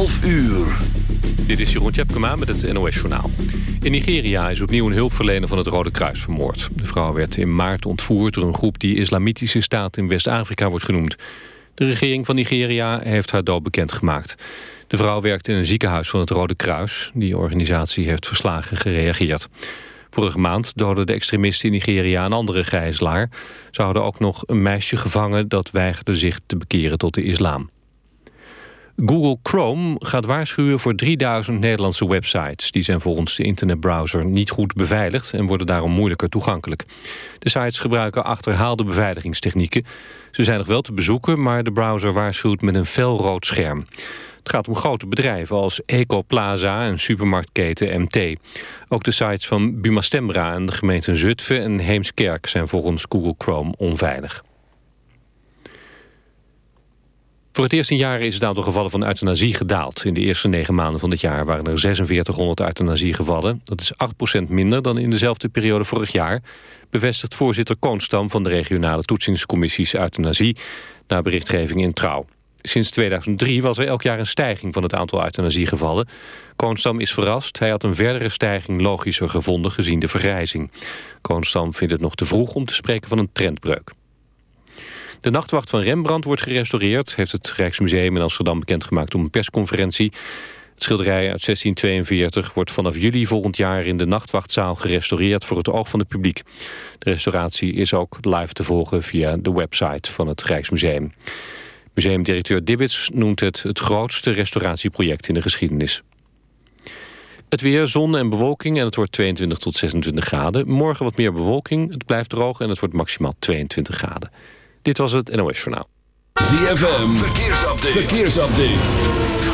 11 uur. Dit is Jeroen Tjepkema met het NOS Journaal. In Nigeria is opnieuw een hulpverlener van het Rode Kruis vermoord. De vrouw werd in maart ontvoerd door een groep die Islamitische Staat in West-Afrika wordt genoemd. De regering van Nigeria heeft haar dood bekendgemaakt. De vrouw werkt in een ziekenhuis van het Rode Kruis. Die organisatie heeft verslagen gereageerd. Vorige maand doodden de extremisten in Nigeria een andere gijzelaar. Ze hadden ook nog een meisje gevangen dat weigerde zich te bekeren tot de islam. Google Chrome gaat waarschuwen voor 3000 Nederlandse websites. Die zijn volgens de internetbrowser niet goed beveiligd... en worden daarom moeilijker toegankelijk. De sites gebruiken achterhaalde beveiligingstechnieken. Ze zijn nog wel te bezoeken, maar de browser waarschuwt met een felrood scherm. Het gaat om grote bedrijven als Ecoplaza en supermarktketen MT. Ook de sites van Buma Stemra en de gemeenten Zutphen en Heemskerk... zijn volgens Google Chrome onveilig. Voor het eerst in jaren is het aantal gevallen van euthanasie gedaald. In de eerste negen maanden van dit jaar waren er 4600 euthanasiegevallen. Dat is 8% minder dan in dezelfde periode vorig jaar... bevestigt voorzitter Koonstam van de regionale toetsingscommissies euthanasie... na berichtgeving in Trouw. Sinds 2003 was er elk jaar een stijging van het aantal euthanasiegevallen. Koonstam is verrast. Hij had een verdere stijging logischer gevonden gezien de vergrijzing. Koonstam vindt het nog te vroeg om te spreken van een trendbreuk. De nachtwacht van Rembrandt wordt gerestaureerd... heeft het Rijksmuseum in Amsterdam bekendgemaakt om een persconferentie. Het schilderij uit 1642 wordt vanaf juli volgend jaar... in de nachtwachtzaal gerestaureerd voor het oog van het publiek. De restauratie is ook live te volgen via de website van het Rijksmuseum. Museumdirecteur Dibbits noemt het het grootste restauratieproject in de geschiedenis. Het weer, zon en bewolking en het wordt 22 tot 26 graden. Morgen wat meer bewolking, het blijft droog en het wordt maximaal 22 graden. Dit was het NOS Journaal. ZFM, verkeersupdate. verkeersupdate.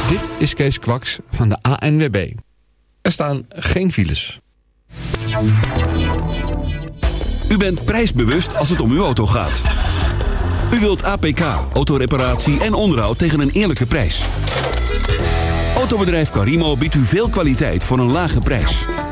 Dit is Kees Kwaks van de ANWB. Er staan geen files. U bent prijsbewust als het om uw auto gaat. U wilt APK, autoreparatie en onderhoud tegen een eerlijke prijs. Autobedrijf Carimo biedt u veel kwaliteit voor een lage prijs.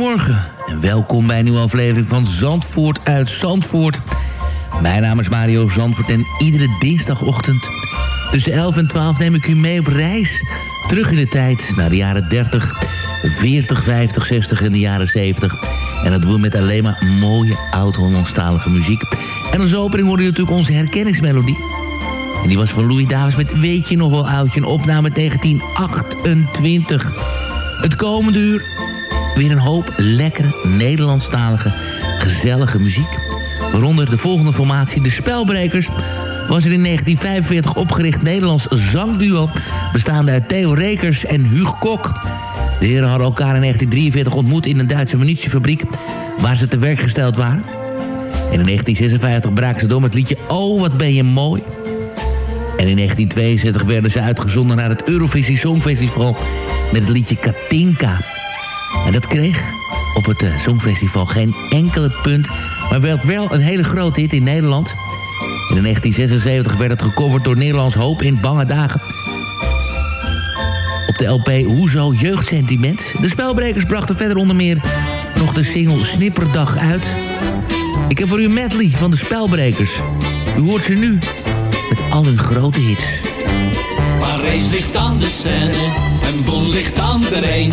goedemorgen en welkom bij een nieuwe aflevering van Zandvoort uit Zandvoort. Mijn naam is Mario Zandvoort en iedere dinsdagochtend tussen 11 en 12 neem ik u mee op reis. Terug in de tijd naar de jaren 30, 40, 50, 60 en de jaren 70. En dat doen we met alleen maar mooie oud-Hollandstalige muziek. En als opening hoorde je natuurlijk onze herkenningsmelodie. En die was van Louis Davis met Weet je nog wel oudje, een opname 1928. Het komende uur weer een hoop lekkere Nederlandstalige gezellige muziek. Waaronder de volgende formatie, de Spelbrekers... was er in 1945 opgericht Nederlands zangduo... bestaande uit Theo Rekers en Huug Kok. De heren hadden elkaar in 1943 ontmoet in een Duitse munitiefabriek... waar ze te werk gesteld waren. En in 1956 braken ze door met het liedje Oh, wat ben je mooi... En in 1972 werden ze uitgezonden naar het Eurovisie Songfestival met het liedje Katinka. En dat kreeg op het eh, Songfestival geen enkele punt, maar werd wel een hele grote hit in Nederland. In 1976 werd het gecoverd door Nederlands Hoop in Bange Dagen. Op de LP Hoezo Jeugdsentiment. De spelbrekers brachten verder onder meer nog de single Snipperdag uit. Ik heb voor u medley van de spelbrekers. U hoort ze nu met al hun grote hits. Parijs ligt aan de Seine en Bonn ligt aan de Rijn.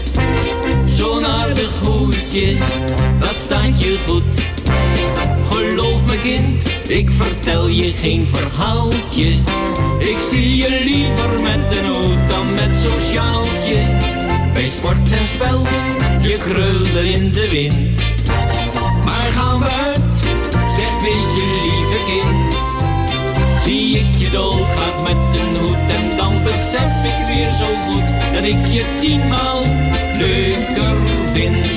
Zo'n aardig hoedje, dat staat je goed. Geloof me kind, ik vertel je geen verhaaltje. Ik zie je liever met een hoed dan met zo'n sjaaltje. Bij sport en spel, je krulde in de wind. Maar gaan we uit, zeg weet je lieve kind. Zie ik je dolgraag met een hoed en dan besef ik weer zo goed dat ik je tienmaal leuker vind.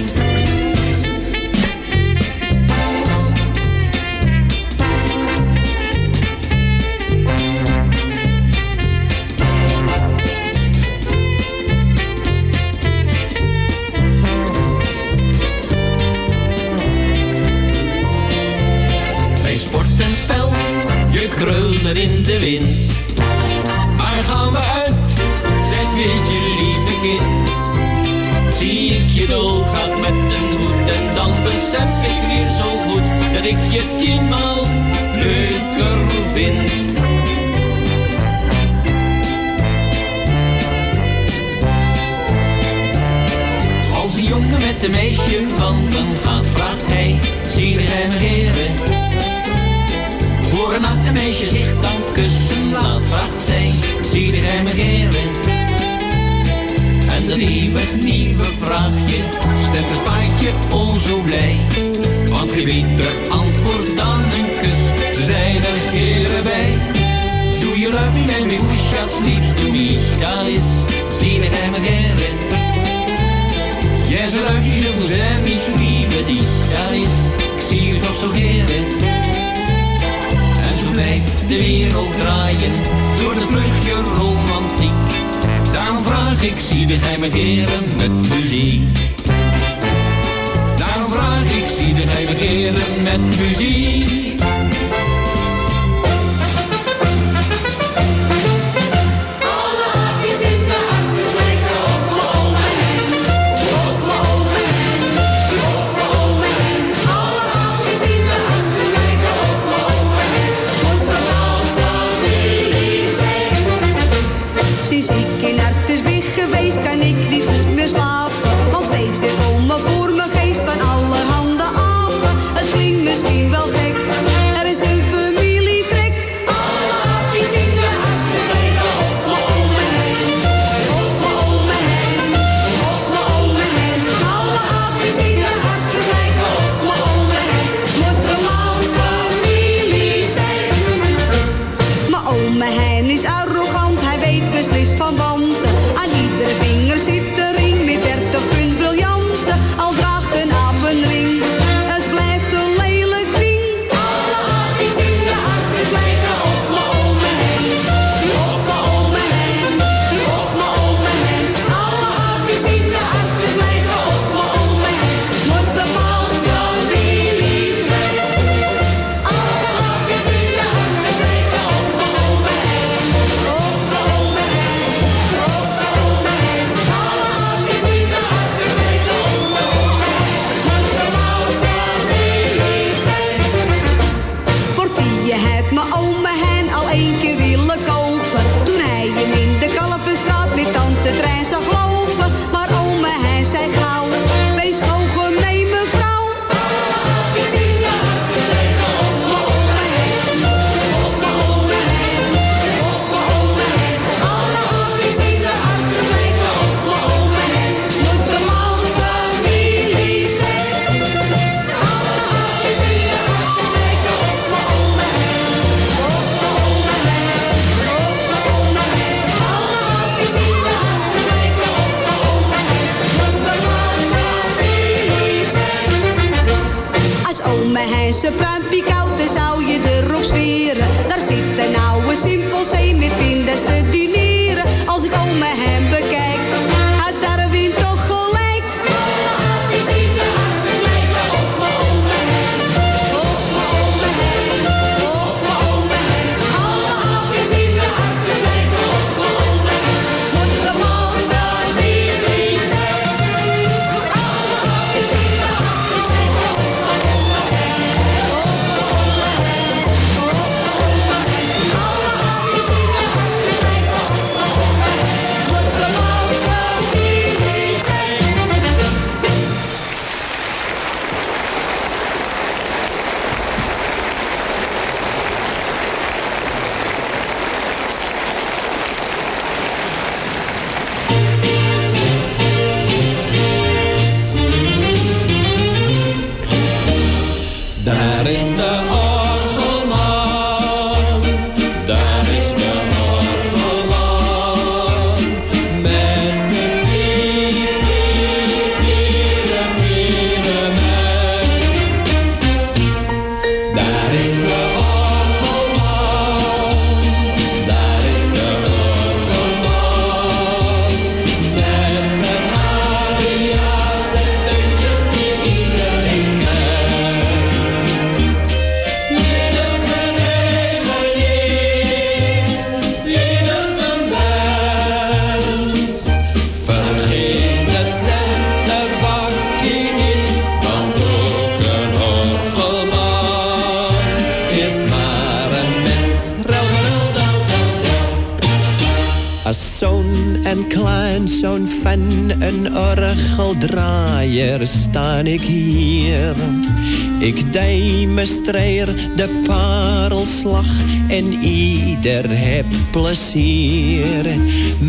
Bij sport en spel, je krulde in de wind. Maar gaan we uit, zeg weet je lieve kind. Je dolgraag met een hoed en dan besef ik weer zo goed dat ik je tienmaal leuker vind. Als een jongen met een meisje wandelen gaat, vraagt hij, zie hij me heren? Voor een natte meisje zich dan kussen Dat nieuwe, vraagje stemt het paardje o zo blij. Want geen beter antwoord dan een kus, ze zijn er heren bij. Do you love me, man, me who shall sleeps to me, dat is, me heren? Yes, I je vous aime, ich liebe dich, dat is, ik zie u toch zo heren. En zo blijft de wereld draaien door de vluchtje romantiek. Vraag ik, zie de geheime heren met muziek. Daarom vraag ik, zie de geheime heren met muziek.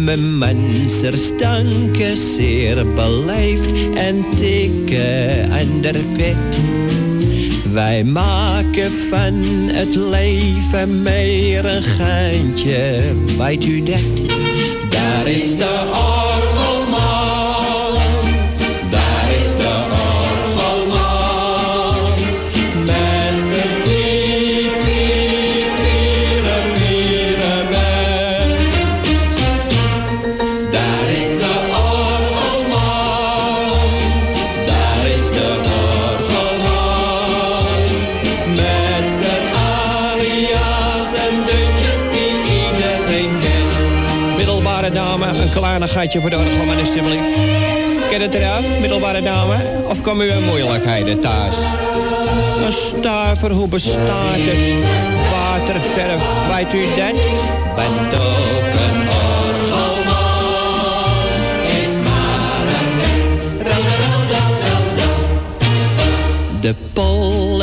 Mijn mensers danken zeer beleefd en tikken aan de pet. Wij maken van het leven meer een geintje, weet u dat? Daar is de kleinigheidje voor de orgelman alsjeblieft. Ken het eraf, middelbare dame? Of komen u in moeilijkheden thuis? Een stuiver, hoe bestaat het? Waterverf, weet u dat? Bent ook een orgelman, is maar een mens. De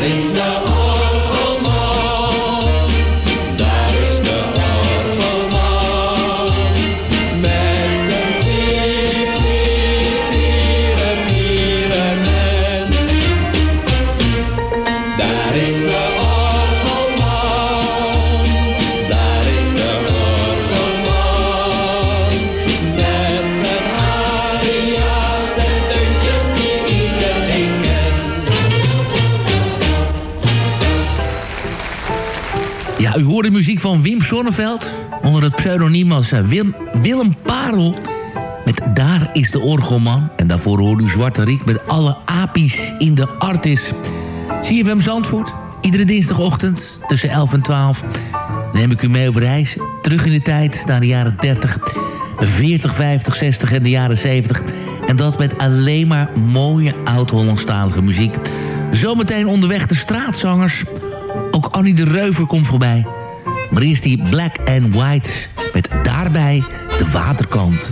Daar is de Sonneveld. Onder het pseudoniem als eh, Wil- Willem Parel. Met Daar is de Orgelman. En daarvoor hoort u Zwarte Riek met alle apies in de artis. CFM Zandvoort. Iedere dinsdagochtend tussen 11 en 12 neem ik u mee op reis. Terug in de tijd naar de jaren 30, 40, 50, 60 en de jaren 70. En dat met alleen maar mooie oud-Hollandstalige muziek. Zometeen onderweg de straatzangers. Ook Annie de Reuver komt voorbij. Maar eerst die Black and White met daarbij de waterkant.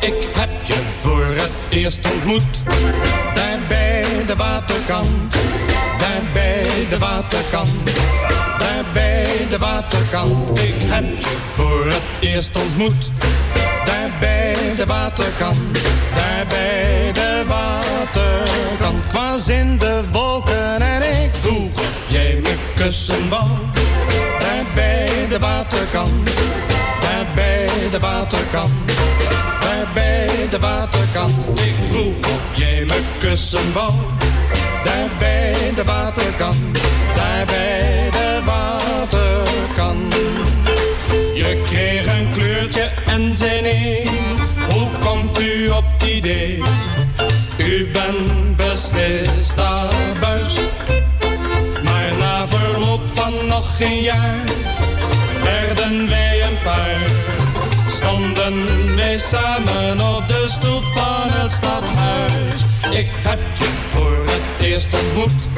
Ik heb je voor het eerst ontmoet. Daar bij de waterkant. Daar bij de waterkant. Daar bij de waterkant. Ik heb je voor het eerst ontmoet. Daar bij de waterkant. Daar bij de waterkant. Ik was in de wolken en ik vroeg of jij me kussen. De waterkant. Daar bij de waterkant. Daar bij de waterkant. Ik vroeg of jij me kussen wou. Daar bij de waterkant. Daar bij de waterkant. Je kreeg een kleurtje en zei nee. Hoe komt u op het idee? U bent beslist abuis. Maar na verloop van nog geen jaar samen op de stoep van het stadhuis. Ik heb je voor het eerst ontmoet.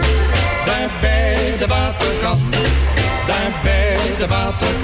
Daar bij de waterkant. Daar bij de waterkant.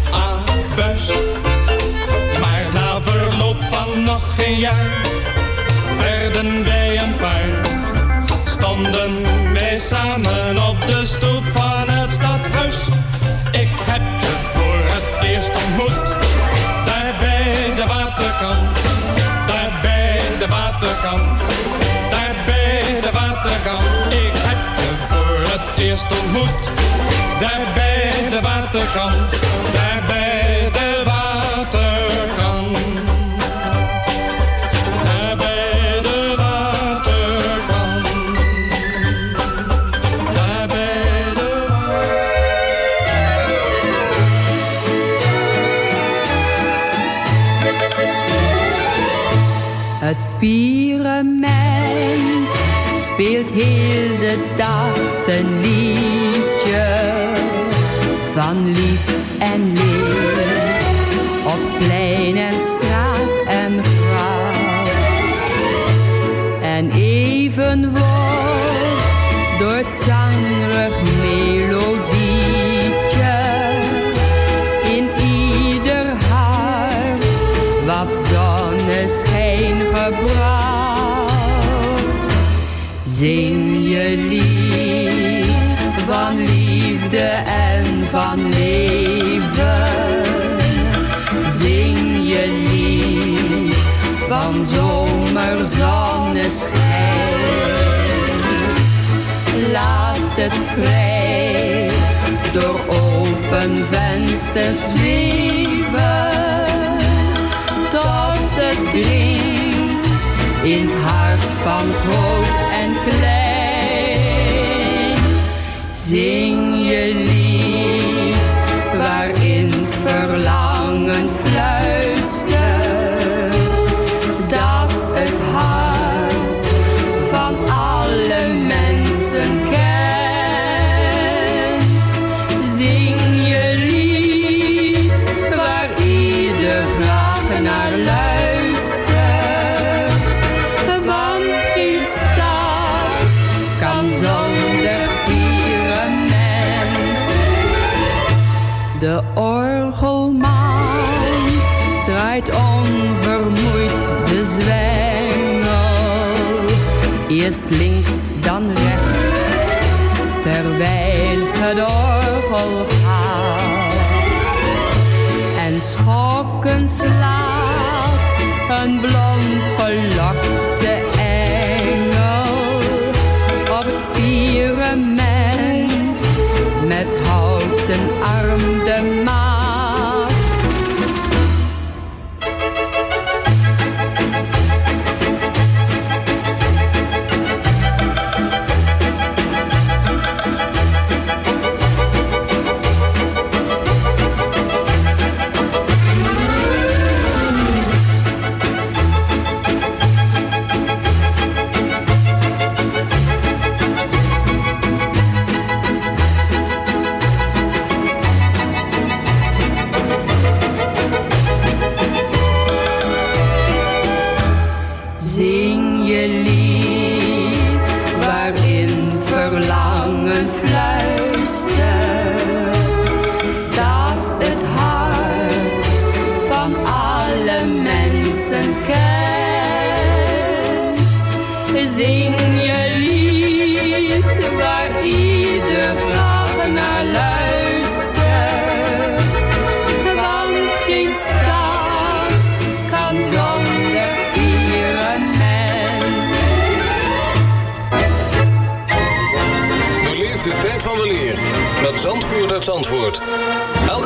jaar werden wij een paar. Stonden wij samen op de stoep van het stadhuis. Pyramid speelt heel de dag zijn liedje van lief en leed op plein en straat en gracht. En even wordt door het zangrig leven. Zing je lied van zomerzonneschijn. Laat het vrij door open vensters zweven. Tot het dringt in het hart van groot en klein. Zing je het verlangen. Draait onvermoeid de zwengel. Eerst links, dan rechts, terwijl het orgel gaat. En schokken slaat een blond gelokte engel op het pyramid met houten arm de maat.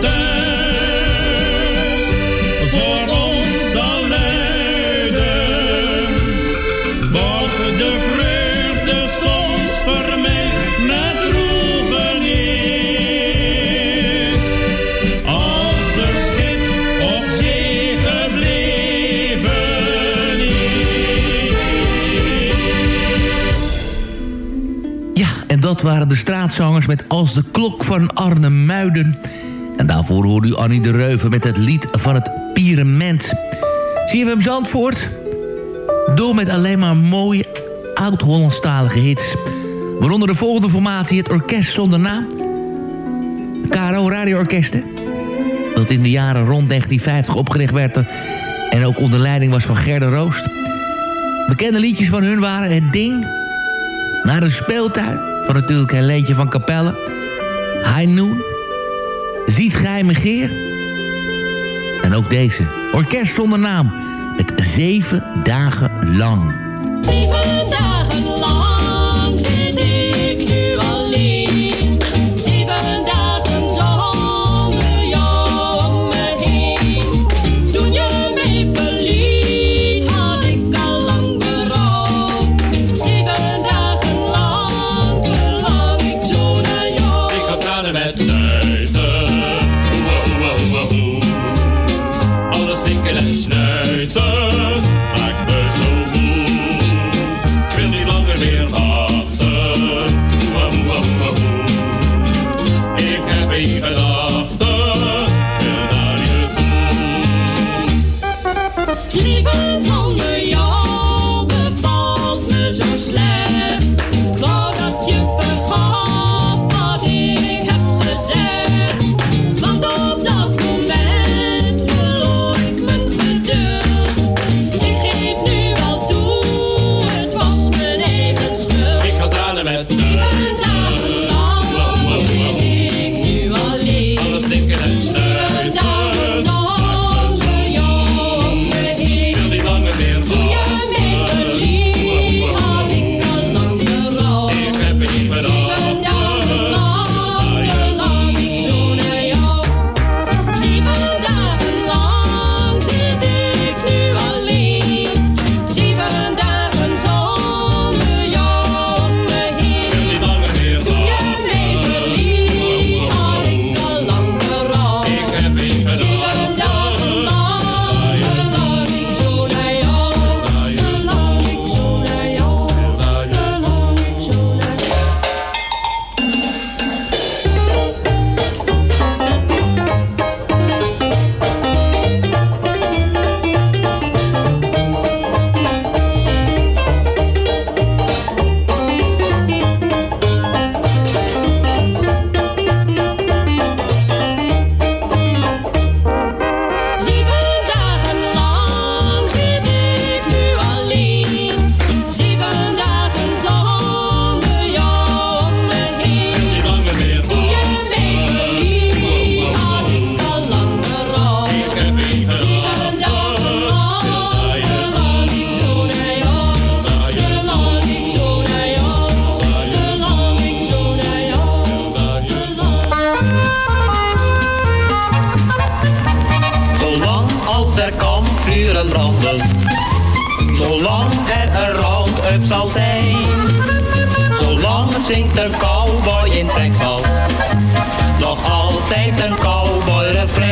thuis voor ons zal luiden, wordt de vreugde soms vermengd met droevenis. Als een schip op zee gebleven is. Ja, en dat waren de straatzangers met Als de klok van Arnhemuiden. En daarvoor hoorde u Annie de Reuven met het lied van het Pierement. CFM Zandvoort, door met alleen maar mooie oud-Hollandstalige hits. Waaronder de volgende formatie, het Orkest Zonder Naam. KRO Radio Orkesten. Dat in de jaren rond 1950 opgericht werd... en ook onder leiding was van Gerda Roost. Bekende liedjes van hun waren Het Ding... Naar de speeltuin van natuurlijk Helentje van Capelle. High Noon. Ziet gij me geer? En ook deze. Orkest zonder naam. Het zeven dagen lang. Zeven dagen Zolang er een round-up zal zijn. Zolang zingt een cowboy in Texas. Nog altijd een cowboy refrein.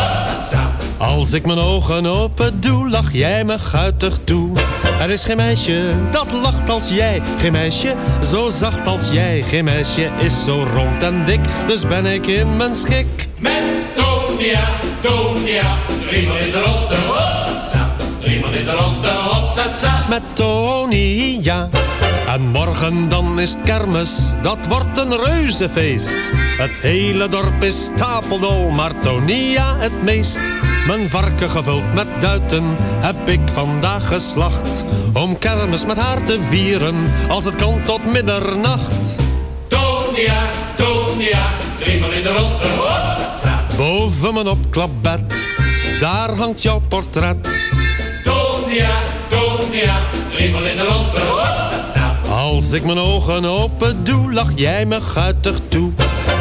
Als ik mijn ogen open doe, lach jij me guitig toe. Er is geen meisje dat lacht als jij. Geen meisje zo zacht als jij. Geen meisje is zo rond en dik, dus ben ik in mijn schik. Met Tonia, Tonia, driemaal in de ronde. Hopsasa, driemaal in de ronde. Hopsasa. Met Tony, ja. En morgen dan is het kermis, dat wordt een reuzenfeest. Het hele dorp is stapeldol, maar Tonia het meest. Mijn varken gevuld met duiten heb ik vandaag geslacht. Om kermis met haar te vieren, als het kan tot middernacht. Tonia, Tonia, driemaal in de ronde. Boven mijn opklapbed, daar hangt jouw portret. Tonia, Tonia, driemaal in de ronde. Als ik mijn ogen open doe, lach jij me guitig toe.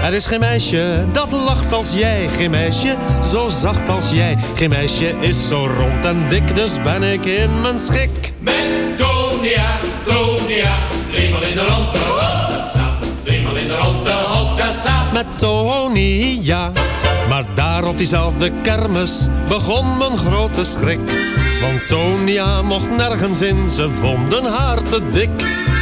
Er is geen meisje dat lacht als jij. Geen meisje zo zacht als jij. Geen meisje is zo rond en dik, dus ben ik in mijn schik. Met Tonia, Tonia, driemaal in de ronde. Hopsasa, driemaal in de ronde. Hopsasa. Met Tony, ja. Maar daar op diezelfde kermis begon mijn grote schrik. Want Tonia mocht nergens in, ze vonden haar te dik.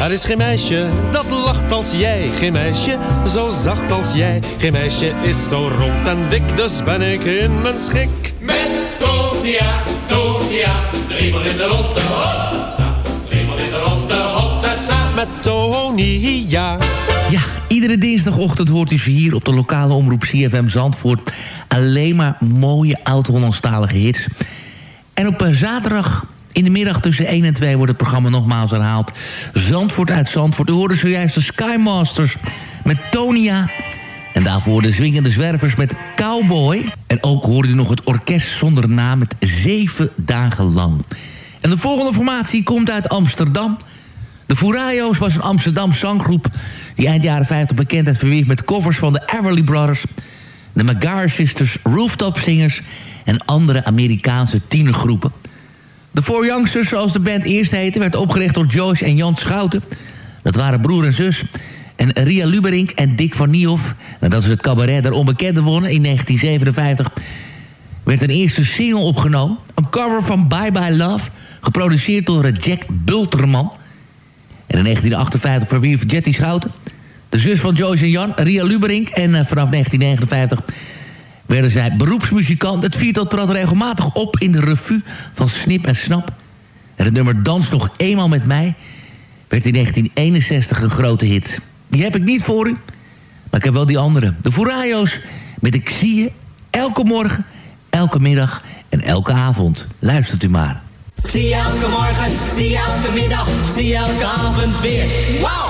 Er is geen meisje dat lacht als jij, geen meisje zo zacht als jij. Geen meisje is zo rond en dik, dus ben ik in mijn schik. Met Tonia, Tonia, driemaal in de ronde, hopsasa. Driemaal in de ronde. Met Tonia. Ja, iedere dinsdagochtend hoort u ze hier op de lokale omroep CFM Zandvoort. Alleen maar mooie oud-Hollandstalige hits. En op eh, zaterdag in de middag tussen 1 en 2 wordt het programma nogmaals herhaald. Zandvoort uit Zandvoort. U hoorde zojuist de Skymasters met Tonia. En daarvoor de zwingende zwervers met Cowboy. En ook hoorde u nog het orkest zonder naam met zeven dagen lang. En de volgende formatie komt uit Amsterdam. De Furayos was een Amsterdam zanggroep... die eind jaren 50 bekendheid verwierf met covers van de Everly Brothers... de Magar Sisters, Rooftop Singers... en andere Amerikaanse tienergroepen. De Four Youngsters, zoals de band eerst heette... werd opgericht door Joyce en Jan Schouten. Dat waren broer en zus. En Ria Luberink en Dick van Niehoff... nadat ze het cabaret der onbekende wonnen in 1957... werd een eerste single opgenomen. Een cover van Bye Bye Love... geproduceerd door Jack Bulterman... En in 1958 verwierf Jetty Schouten... de zus van Joyce en Jan, Ria Luberink... en eh, vanaf 1959 werden zij beroepsmuzikant. Het viertal trad regelmatig op in de revue van Snip en Snap. En het nummer Dans nog eenmaal met mij... werd in 1961 een grote hit. Die heb ik niet voor u, maar ik heb wel die andere. De Furayos met Ik zie je elke morgen, elke middag en elke avond. Luistert u maar. Zie je elke morgen, zie je elke middag, zie je elke avond weer. Wow!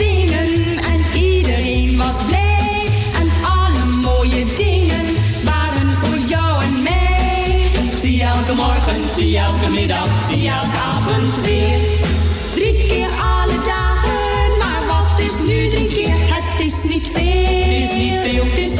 Zingen en iedereen was blij. En alle mooie dingen waren voor jou en mij. Zie elke morgen, zie elke middag, zie elke avond weer. Drie keer alle dagen, maar wat is nu drie keer? Het is niet veel. Het is niet veel. Het is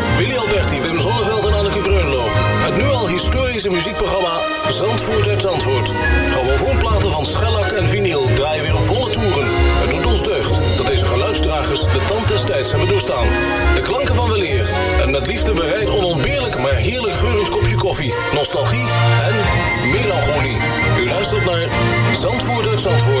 Willy Alberti, Wim Zonneveld en Anneke Greunlo. Het nu al historische muziekprogramma Zandvoort uit Zandvoort. Grammofoonplaten van schellak en vinyl draaien weer volle toeren. Het doet ons deugd dat deze geluidsdragers de tand des tijds hebben doorstaan. De klanken van weleer en met liefde bereid onontbeerlijk maar heerlijk geurend kopje koffie, nostalgie en melancholie. U luistert naar Zandvoort uit Zandvoort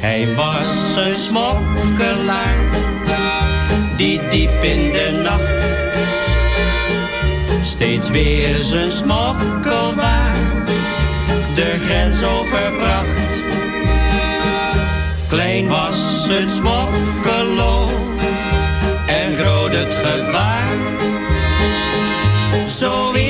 Hij was een smokkelaar die diep in de nacht steeds weer zijn smokkelwaar de grens overbracht. Klein was het smokkelo en groot het gevaar. Zo is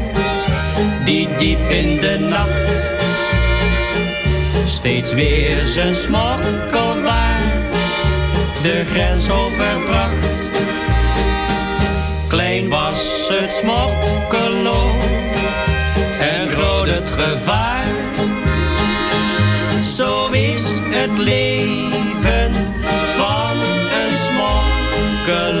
die diep in de nacht steeds weer zijn smokkelwaar de grens overbracht. Klein was het smokkelo en groot het gevaar. Zo is het leven van een smokkelaar.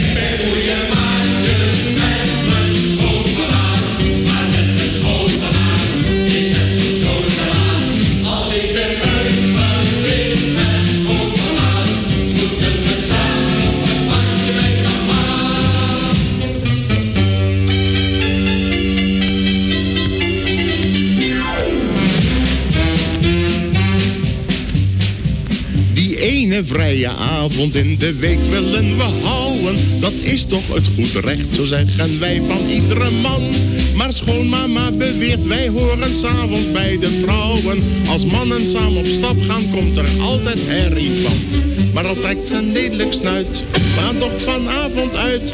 Vrije avond in de week willen we houden. Dat is toch het goed recht, zo zeggen wij van iedere man. Maar schoonmama beweert, wij horen s'avonds bij de vrouwen. Als mannen samen op stap gaan, komt er altijd herrie van. Maar al trekt ze lelijk snuit, gaan toch vanavond uit.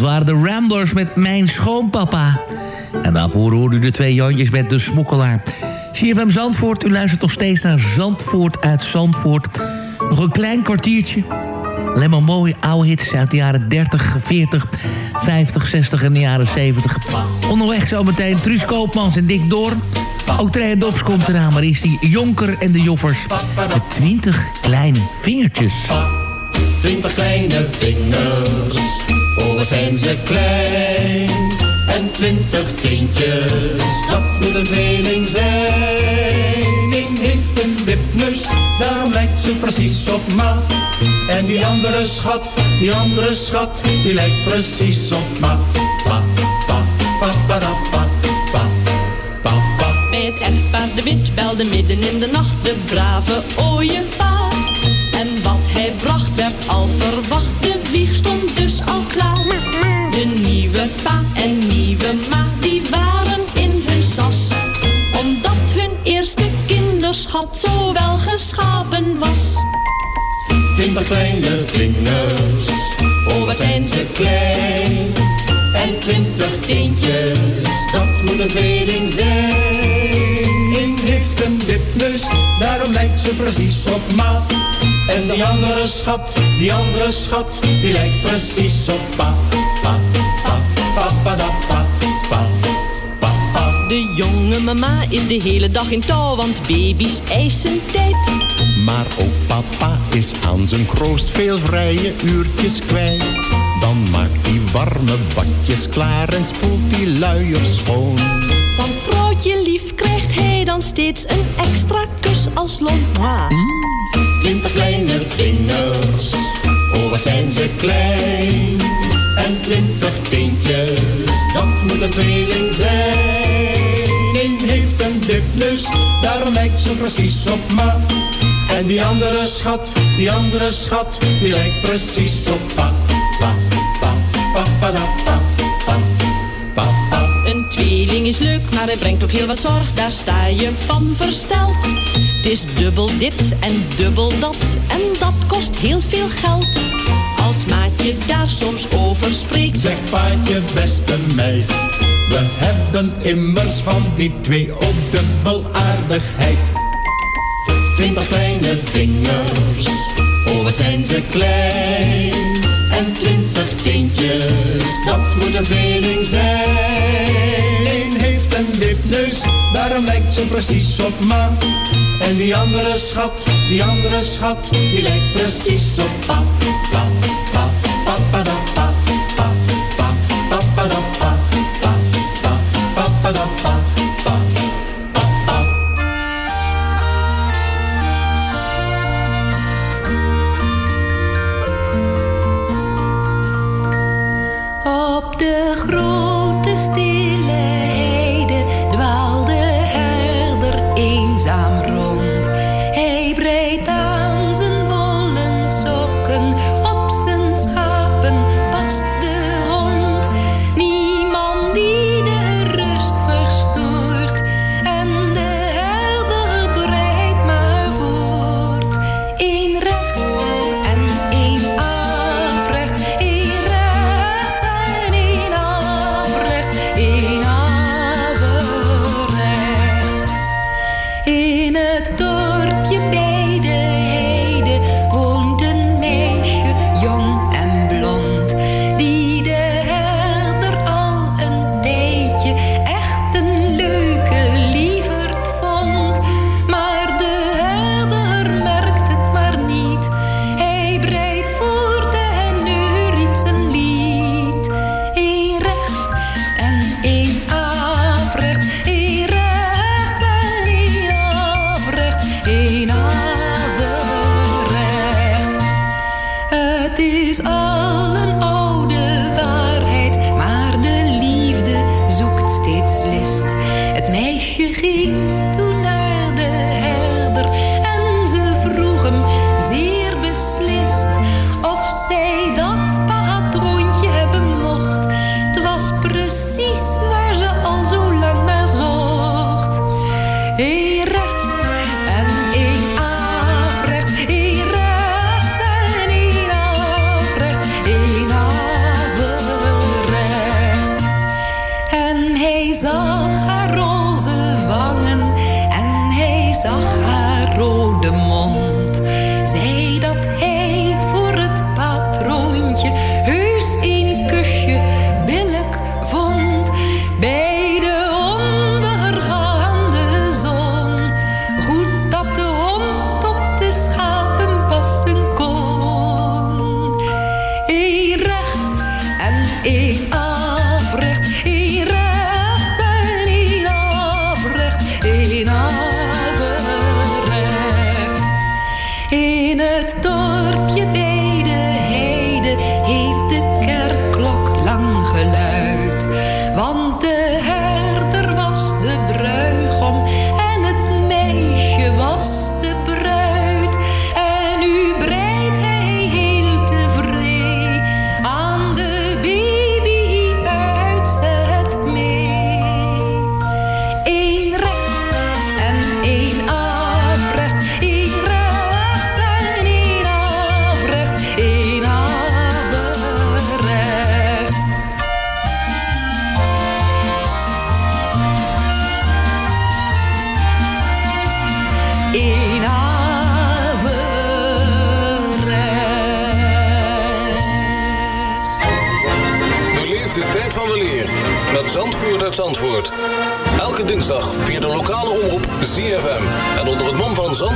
dat waren de Ramblers met Mijn Schoonpapa. En daarvoor hoorde u de twee Jantjes met De Smokkelaar. CFM Zandvoort, u luistert nog steeds naar Zandvoort uit Zandvoort. Nog een klein kwartiertje. Alleen maar mooie oude hits uit de jaren 30, 40, 50, 60 en de jaren 70. Onderweg zometeen Truus Koopmans en Dick Doorn. Ook Trein Dops komt eraan, maar is die Jonker en de Joffers. Met 20 kleine vingertjes. Twintig kleine vingers, wat zijn ze klein. En twintig teentjes, dat moet een tweeling zijn. Eén heeft een wipneus, daarom lijkt ze precies op ma. En die andere schat, die andere schat, die lijkt precies op ma. Pa, pa, pa, pa, da, pa, pa, pa, pa. Bij het echtpaar de wit belde midden in de nacht de brave ooievaar. Klein. En twintig teentjes, dat moet een tweeling zijn. Eén heeft een wipneus, daarom lijkt ze precies op ma. En die andere schat, die andere schat, die lijkt precies op pa. Pa, pa, pa, pa, da, pa, pa, pa, pa. De jonge mama is de hele dag in touw, want baby's eisen tijd. Maar ook papa is aan zijn kroost veel vrije uurtjes kwijt. Warme badjes klaar en spoelt die luiers schoon. Van vrouwtje lief krijgt hij dan steeds een extra kus als lont. Twintig kleine vingers, oh wat zijn ze klein. En twintig teentjes, dat moet een tweeling zijn. Eén heeft een wipneus, daarom lijkt ze precies op ma. En die andere schat, die andere schat, die lijkt precies op pa, is leuk, maar hij brengt ook heel wat zorg. Daar sta je van versteld. Het is dubbel dit en dubbel dat. En dat kost heel veel geld. Als maatje daar soms over spreekt. Zeg paatje, beste meid, we hebben immers van die twee ook dubbel aardigheid. Twintig kleine vingers, oh wat zijn ze klein. En twintig teentjes, dat moet een tweeling zijn. Wipneus, daarom lijkt ze precies op ma. En die andere schat, die andere schat, die lijkt precies op pa, pa,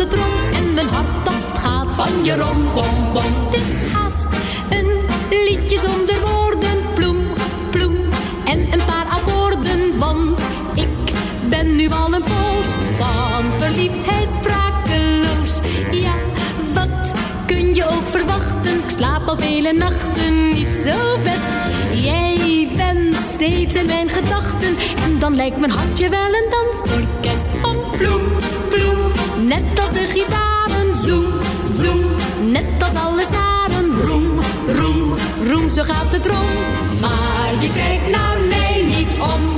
En mijn hart dat gaat van je rom, bom, bom. Het is haast een liedje zonder woorden. Ploem, ploem, en een paar akkoorden. Want ik ben nu al een poos van verliefdheid sprakeloos. Ja, wat kun je ook verwachten? Ik slaap al vele nachten niet zo best. Jij bent steeds in mijn gedachten. En dan lijkt mijn hartje wel een dansorkest. Net als de gitaren. Zoem, zoem, net als alle snaren. Roem, roem, roem, zo gaat het rond. Maar je kijkt naar mij niet om.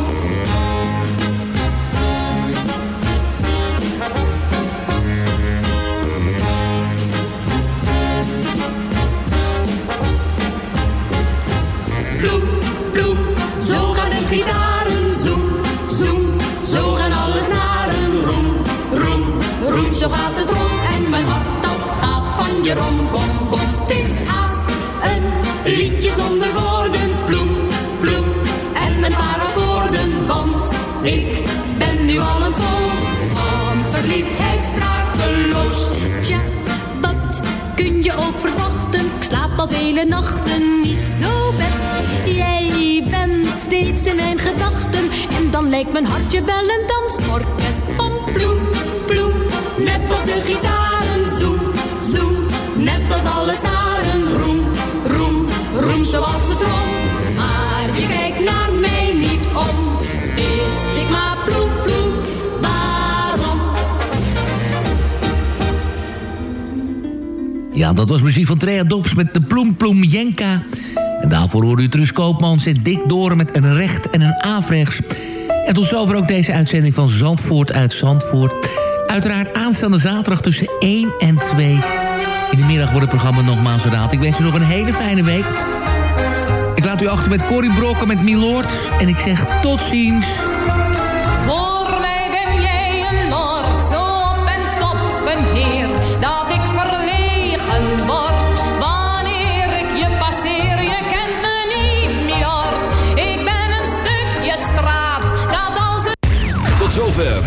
Vele nachten niet zo best. Jij bent steeds in mijn gedachten. En dan lijkt mijn hartje wel een dansorkest. Om ploem, ploem, net als de gitaren. Zoem, zoem, net als alle snaren. Roem, roem, roem zoals de trom. Ja, dat was muziek van Trea Dops met de Ploem Jenka. En daarvoor hoorde u Truus Koopmans en Dick Doren met een recht en een afrechts. En tot zover ook deze uitzending van Zandvoort uit Zandvoort. Uiteraard aanstaande zaterdag tussen 1 en 2. In de middag wordt het programma nogmaals herhaald. Ik wens u nog een hele fijne week. Ik laat u achter met Corrie Brokken met Milord. En ik zeg tot ziens.